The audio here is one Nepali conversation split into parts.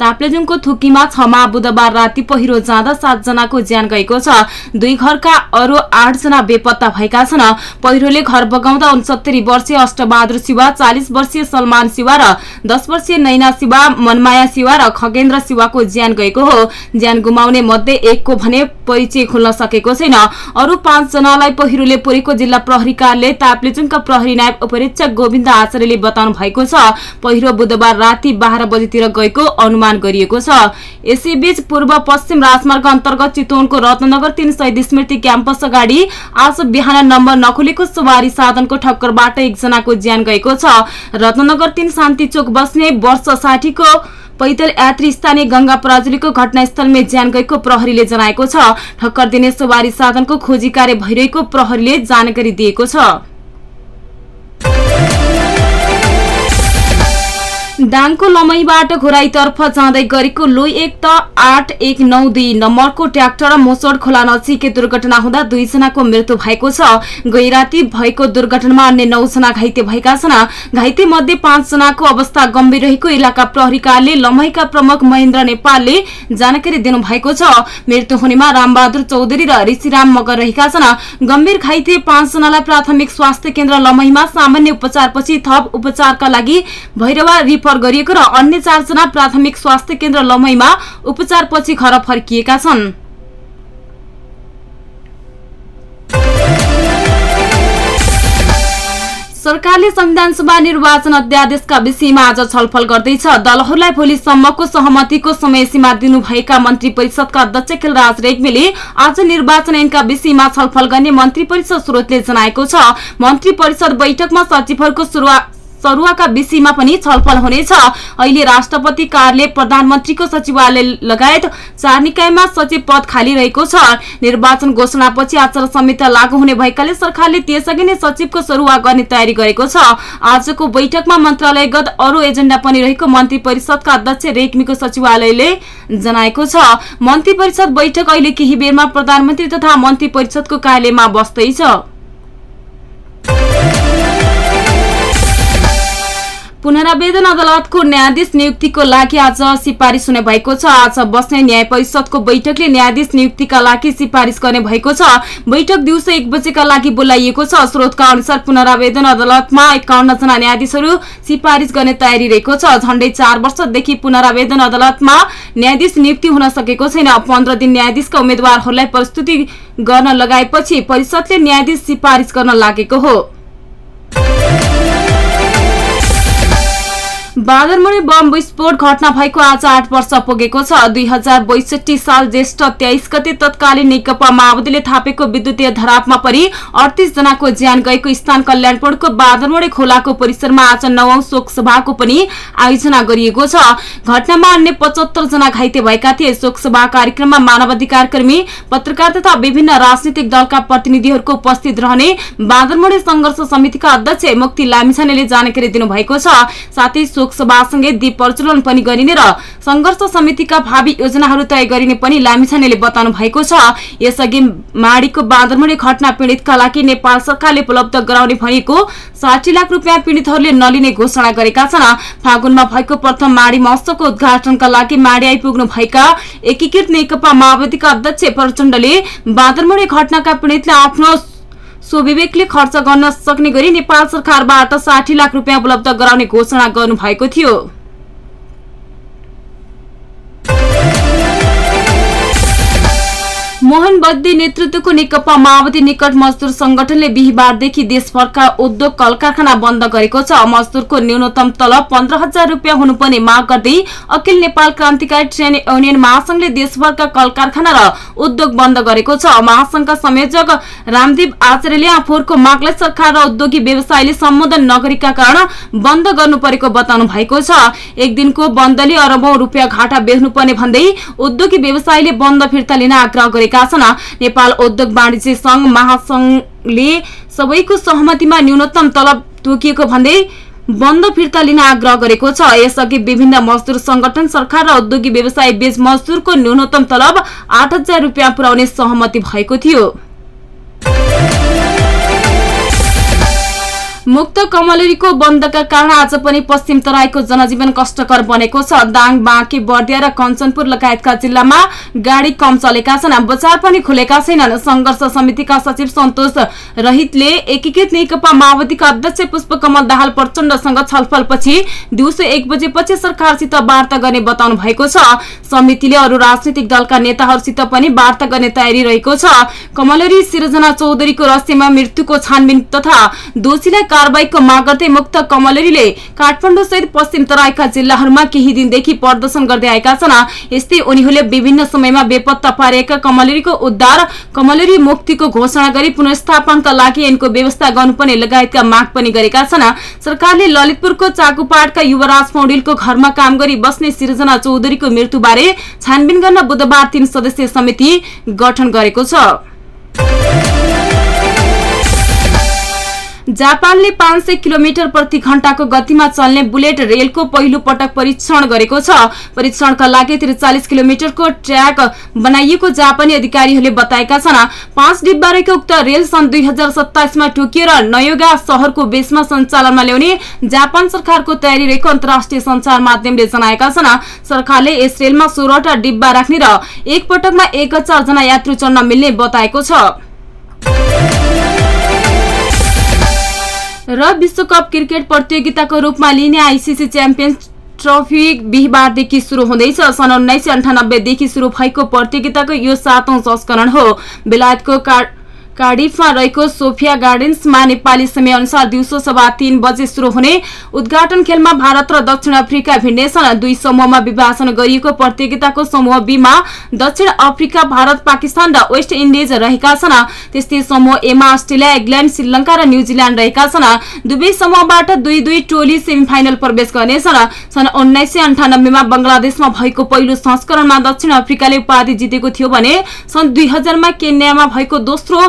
ताप्लेजुङको थुकीमा छमा बुधबार राति पहिरो जाँदा सातजनाको ज्यान गएको छ। दुई घरका अरू आठजना बेपत्ता भएका छन्। पहिरोले घर बगाउँदा उनसत्तरी वर्षीय अष्टबहादुर शिवा चालिस वर्षीय सलमान शिवा र दस वर्षीय नैना शिवा मनमाया शिवा र खगेन्द्र शिवाको ज्यान गएको हो। ज्यान गुमाउने मध्ये एकको भने परिचय खुल्न सकेको छैन। अरू पाँचजनालाई पहिरोले पुरेको जिल्ला प्रहरी कार्यालय ताप्लेजुङका प्रहरी नायब उपरीक्षक गोविन्द आचार्यले बताउनु भएको छ। पहिरो बुधबार राति बाह्र बजेतिर गएको अनुमान निर्माण गरिएको छ। यसैबीच पूर्व पश्चिम राजमार्ग अन्तर्गत चितवनको रत्नगर तीन स्मृति क्याम्पस अगाडि आज बिहान नम्बर नखुलेको सवारी साधनको ठक्करबाट एकजनाको ज्यान गएको छ। रत्नगर तीन शान्ति चोक बस्ने वर्ष साठीको पैदल यात्री स्थानीय गंगा पराजुलीको घटनास्थलमा ज्यान गएको प्रहरीले जनाएको छ। ठक्कर दिने सवारी साधनको खोजी कार्य भइरहेको प्रहरीले जानकारी दिएको छ। दाङको लमैबाट घोराईतर्फ जाँदै गरेको लोई एक त आठ एक नौ दुई नम्बरको ट्र्याक्टर मोसोड खोला नजिकै दुर्घटना हुँदा दुईजनाको मृत्यु भएको छ। गै राति भएको दुर्घटनामा अन्य नौजना घाइते भएका छन्। घाइते मध्ये पाँचजनाको अवस्था गम्भीर रहेको इलाका प्रहरीकारले लमैका प्रमुख महेन्द्र नेपालले जानकारी दिनुभएको छ। मृत्यु हुनेमा रामबहादुर चौधरी र ऋषिराम मगर रहेका छन्। गम्भीर घाइते पाँचजनालाई प्राथमिक स्वास्थ्य केन्द्र लमैमा सामान्य उपचारपछि थप उपचारका लागि भैरवा रेफर गरिएको र अन्य चारजना प्राथमिक स्वास्थ्य केन्द्र लमैमा उपचारपछि घर फर्किएका छन्। सरकारले संविधान सभा निर्वाचन अध्यादेशका विषयमा आज छलफल गर्दैछ। दलहरूलाई भोलिसम्मको सहमतिको समय सीमा दिनुभएका मन्त्री परिषदका अध्यक्ष खेलराज रेग्मीले आज निर्वाचन ऐनका विषयमा छलफल गर्ने मन्त्री परिषद स्रोतले जनाएको छ। मन्त्री परिषद बैठकमा सचिवहरूको सरुवाका विषयमा पनि छलफल हुनेछ। अहिले राष्ट्रपति कार्यालय प्रधानमन्त्रीको सचिवालय लगायत चार निकायमा सचिव पद खाली रहेको छ। निर्वाचन घोषणापछि आचार संहिता लागू हुने भएकाले सरकारले त्यसअघि नै सचिवको सरुवा गर्ने तयारी गरेको छ। आजको बैठकमा मन्त्रालयगत अरू एजेण्डा पनि रहेको मन्त्री परिषदका अध्यक्ष रेग्मीको सचिवालयले जनाएको छ। मन्त्री परिषद बैठक अहिले केही बेरमा प्रधानमन्त्री तथा मन्त्री परिषदको कार्यालयमा बस्दैछ। पुनरावेदन अदालतको न्यायाधीश नियुक्तिको लागि आज सिफारिस हुने भएको छ। आज बस्ने न्याय परिषदको बैठकले न्यायाधीश नियुक्तिका लागि सिफारिस गर्ने भएको छ। बैठक दिउँसो एक बजेका लागि बोलाइएको छ। स्रोतका अनुसार पुनरावेदन अदालतमा एकाउन्न जना न्यायाधीशहरू सिफारिस गर्ने तयारी रहेको छ। झण्डै चार वर्षदेखि पुनरावेदन अदालतमा न्यायाधीश नियुक्ति हुन सकेको छैन। पन्ध्र दिन न्यायाधीशका उम्मेद्वारहरूलाई प्रस्तुति गर्न लगाएपछि परिषदले न्यायाधीश सिफारिस गर्न लागेको हो। बादरमुनि बम विस्फोट घटना भएको आज आठ वर्ष पुगेको छ। दुई हजार बैसठी साल ज्येष्ठ तेइस गते तत्कालीन नेकपा माओवादीले थापेको विद्युतीय धरापमा परि अडतिस जनाको ज्यान गएको स्थान कल्याणपुरको बादरमुडी खोलाको परिसरमा आज नवौं शोक सभाको पनि आयोजना गरिएको छ। घटनामा अन्य पचहत्तर जना घाइते भएका थिए। शोक सभा कार्यक्रममा मानवाधिकार कर्मी पत्रकार तथा विभिन्न राजनीतिक दलका प्रतिनिधिहरूको उपस्थित रहने बादरमुडी संघर्ष समितिका अध्यक्ष मुक्ति लामिछानेले जानकारी दिनुभएको छ। साथै लोकसभासँगै दीप प्रज्वलन पनि गरिने र संघर्ष समितिका भावी योजनाहरू तय गरिने पनि लामिछानेले बताउनु भएको छ। यसअघि माडीको बाँदरमुनि घटना पीड़ितका लागि नेपाल सरकारले उपलब्ध गराउने भनेको साठी लाख रुपियाँ पीड़ितहरूले नलिने घोषणा गरेका छन्। फागुनमा भएको प्रथम माडी महोत्सवको उद्घाटनका लागि माडी आइपुग्नु भएका एकीकृत नेकपा माओवादीका अध्यक्ष प्रचण्डले बाँदरमुनि घटनाका पीड़ितले आफ्नो स्वविवेकले खर्च गर्न सक्ने गरी नेपाल सरकारबाट साठी लाख रुपियाँ उपलब्ध गराउने घोषणा गर्नुभएको थियो। मोहन बद्दी नेतृत्वको नेकपा माओवादी निकट मजदुर संगठनले बिहिबारदेखि देशभरका उद्योग कल कारखाना बन्द गरेको छ। मजदुरको न्यूनतम तलब पन्ध्र हजार रुपियाँ हुनुपर्ने माग गर्दै अखिल नेपाल क्रान्तिकारी ट्रेन युनियन महासंघले देशभरका कल कारखाना र उद्योग बन्द गरेको छ। महासंघका संयोजक रामदेव आचार्यले आफूहरूको मागलाई सरकार र उद्योगी व्यवसायले सम्बोधन नगरेका कारण बन्द गर्नु परेको बताउनु भएको छ। एक दिनको बन्दले अरबौं रुपियाँ घाटा बेच्नुपर्ने भन्दै उद्योगी व्यवसायले बन्द फिर्ता लिन आग्रह गरेका छन् नेपाल उद्योग वाणिज्य संघ महासंघले सबैको सहमतिमा न्यूनतम तलब तोकिएको भन्दै बन्द फिर्ता लिन आग्रह गरेको छ। यसअघि विभिन्न मजदुर संगठन सरकार र औद्योगिक व्यवसाय बीच मजदुरको न्यूनतम तलब आठ हजार रुपियाँ पुर्याउने सहमति भएको थियो। मुक्त कमलरीको बन्दका कारण आज पनि पश्चिम तराईको जनजीवन कष्टकर बनेको छ। दाङ बाँकी बर्दिया र कञ्चनपुर लगायतका जिल्लामा गाडी कम चलेका छन्। बजार पनि खुलेका छैनन्। संघर्ष समितिका सचिव सन्तोष रहितले एकीकृत नेकपा माओवादीका अध्यक्ष पुष्पकमल दाहाल प्रचण्डसँग छलफलपछि दिउँसो एक बजेपछि सरकारसित वार्ता गर्ने बताउनु भएको छ। समितिले अरू राजनैतिक दलका नेताहरूसित पनि वार्ता गर्ने तयारी रहेको छ। कमलरी सिर्जना चौधरीको रहस्यमा मृत्युको छानबिन तथा दोषीलाई कारवाहीको माग गर्दै मुक्त कमलरीले काठमाडौँ सहित पश्चिम तराईका जिल्लाहरूमा केही दिनदेखि प्रदर्शन गर्दै आएका छन्। यस्तै उनीहरूले विभिन्न समयमा बेपत्ता पारिएका कमलरीको उद्धार कमलरी मुक्तिको घोषणा गरी पुनर्स्थापनका लागि यिनको व्यवस्था गर्नुपर्ने लगायतका माग पनि गरेका छन्। सरकारले ललितपुरको चाकुपाटका युवराज पौडेलको घरमा काम गरी बस्ने सिर्जना चौधरीको मृत्युबारे छानबिन गर्न बुधबार तीन सदस्यीय समिति गठन गरेको छ। जापानले पाँच सय किलोमिटर प्रति घण्टाको गतिमा चल्ने बुलेट रेलको पहिलो पटक परीक्षण गरेको छ। परीक्षणका लागि त्रिचालिस किलोमिटरको ट्र्याक बनाइएको जापानी अधिकारीहरूले बताएका छन्। पाँच डिब्बा रहेको उक्त रेल सन् दुई हजार सत्ताइसमा टोकियो र नयोगा शहरको बेसमा सञ्चालनमा ल्याउने जापान सरकारको तयारी रहेको अन्तर्राष्ट्रिय संचार माध्यमले जनाएका छन्। सरकारले यस रेलमा सोह्रवटा डिब्बा राख्ने र एक पटकमा एक हजार जना यात्रु चढ्न मिल्ने बताएको छ। र विश्वकप क्रिकेट प्रतियोगिताको रूपमा लिने आइसिसी च्याम्पियन्स ट्रफी बिहिबारदेखि शुरू हुँदैछ। सन् उन्नाइस सय अन्ठानब्बेदेखि शुरू भएको प्रतियोगिताको यो सातौं संस्करण हो। बेलायतको कार्डिफमा रहेको सोफिया गार्डन्समा नेपाली समय अनुसार दिउँसो सभा तीन बजे शुरू हुने उद्घाटन खेलमा भारत र दक्षिण अफ्रिका भिड्नेछन् दुई समूहमा विभाजन गरिएको प्रतियोगिताको समूह बीमा दक्षिण अफ्रिका भारत पाकिस्तान र वेस्ट इन्डिज रहेका छन्। त्यस्तै समूह एमा अस्ट्रेलिया इङ्ल्याण्ड श्रीलंका र न्यूजील्याण्ड रहेका छन्। दुवै समूहबाट दुई दुई टोली सेमिफाइनल प्रवेश गर्नेछन्। सन् उन्नाइस सय अन्ठानब्बेमा बंगलादेशमा भएको पहिलो संस्करणमा दक्षिण अफ्रिकाले उपाधि जितेको थियो भने सन् दुई हजारमा केन्यामा भएको दोस्रो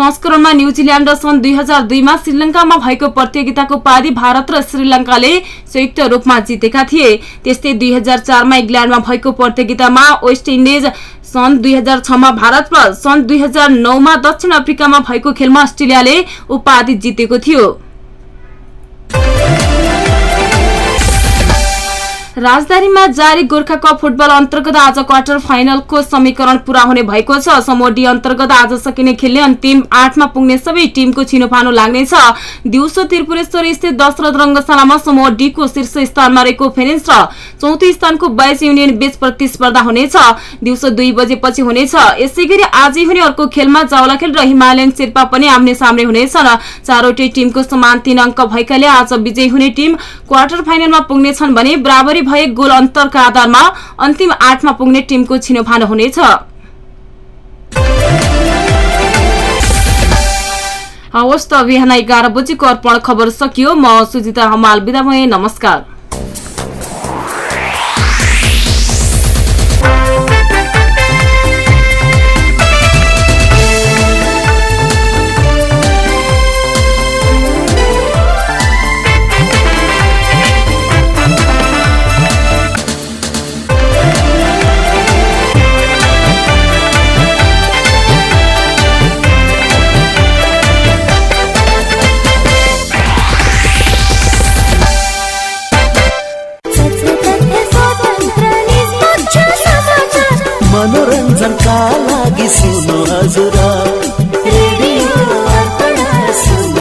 संस्करणमा न्यूजील्याण्ड सन् दुई हजार दुईमा श्रीलंकामा भएको प्रतियोगिताको उपाधि भारत र श्रीलंकाले संयुक्त रूपमा जितेका थिए। त्यस्तै दुई हजार चारमा इङ्ल्याण्डमा भएको प्रतियोगितामा वेस्ट इन्डिज सन् दुई हजार छमा भारत र सन् दुई हजार नौमा दक्षिण अफ्रिकामा भएको खेलमा अस्ट्रेलियाले उपाधि जितेको थियो। राजधानीमा जारी गोर्खा कप फुटबल अन्तर्गत आज क्वार्टर फाइनलको समीकरण पूरा हुने भएको छ। समूह डी अन्तर्गत आज सकिने खेल्ने अन्तिम आठमा पुग्ने सबै टिमको छिनोफानो लाग्नेछ। दिउँसो त्रिपुरेश्वर स्थित दशरथ रंगशालामा समूह डी को शीर्ष स्थानमा रहेको फेरेन्स र चौथो स्थानको बाइस युनियन बीच प्रतिस्पर्धा हुनेछ। दिउँसो दुई बजेपछि हुनेछ। यसै गरी आजै हुने अर्को खेलमा जावलाखेल र हिमालयन शेर्पा पनि आम्ने सामने हुनेछन्। चारवटै टिमको समान तीन अङ्क भएकाले आज विजयी हुने टिम क्वार्टर फाइनलमा पुग्नेछन् भने बराबरी भए गोल अन्तरका आधारमा अन्तिम आठमा पुग्ने टिमको छिनोफानो हुनेछ। हवस् त बिहान एघार बजीको अर्पण खबर सकियो। म सुजिता हमाल बिदा भए नमस्कार। मनोरञ्जनका लागि सुन्नु हजुर